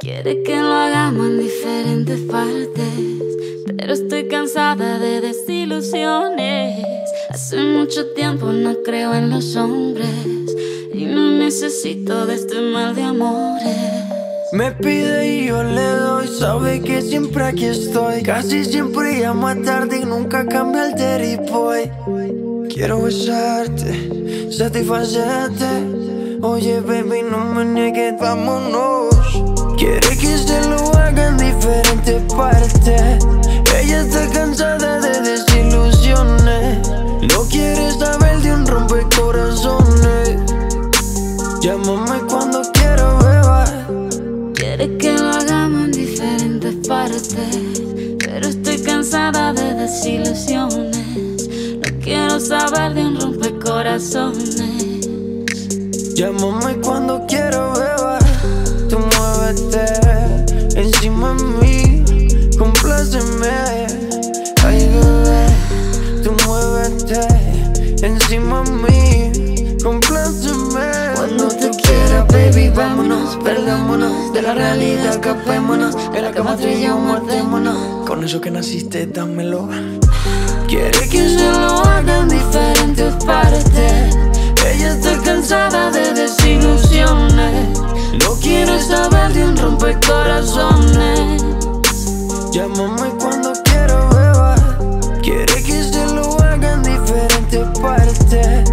Quiere que lo hagamos en diferentes partes, pero estoy cansada de desilusiones. Hace mucho tiempo no creo en los hombres y no necesito de este mal de amores. Me pide y yo le doy, sabe que siempre aquí estoy. Casi siempre llama tarde y nunca cambia el Terry boy. Quiero besarte, satisfacerte. Oye, baby, no me niegues, vámonos. Quiere que se lo haga en diferentes partes. Ella está cansada de desilusiones. No quiere saber de un rompecorazones. Llámame cuando quiero beber. Quiere que lo hagamos en diferentes partes, pero estoy cansada de desilusiones. No quiero saber de un rompecorazones. Llámame cuando quiero beber. Tú muévete encima de mí, compláceme. Ay, bebé, tú muévete encima de mí, compláceme. Cuando tú quieras, baby, vámonos, perdámonos de la realidad, escapémonos. En la cama yo mordémonos. Con eso que naciste, dámelo. Quiere que se lo haga en diferentes rompecorazones. Llámame cuando quiero beber. Quiere que se lo haga en diferentes partes.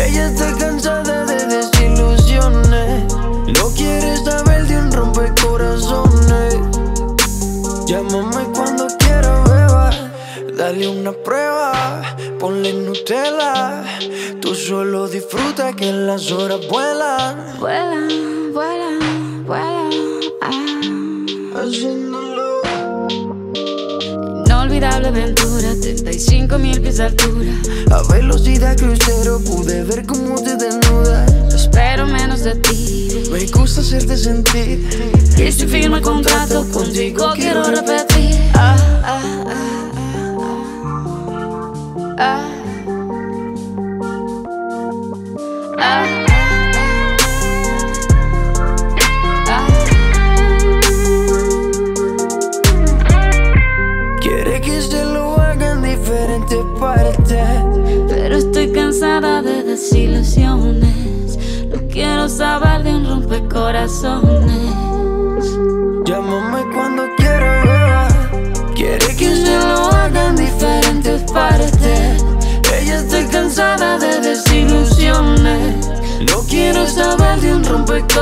Ella está cansada de desilusiones. No quiere saber de un rompecorazones. Llámame cuando quiero beber. Dale una prueba, ponle Nutella. Tú solo disfruta que las horas vuelan. Vuela, ah. Haciéndolo. Inolvidable aventura, 35 mil pies de altura. A velocidad crucero pude ver cómo te desnudas. Espero menos de ti. Me gusta hacerte sentir. Y si firma el contrato contigo, quiero repetir. Ah, ah, ah, ah, ah. Ah, desilusiones. No quiero saber de un rompecorazones. Llámame cuando quiero beber. Quiere que se lo haga en diferentes partes. Ella está cansada de desilusiones. No quiero saber de un rompecorazones.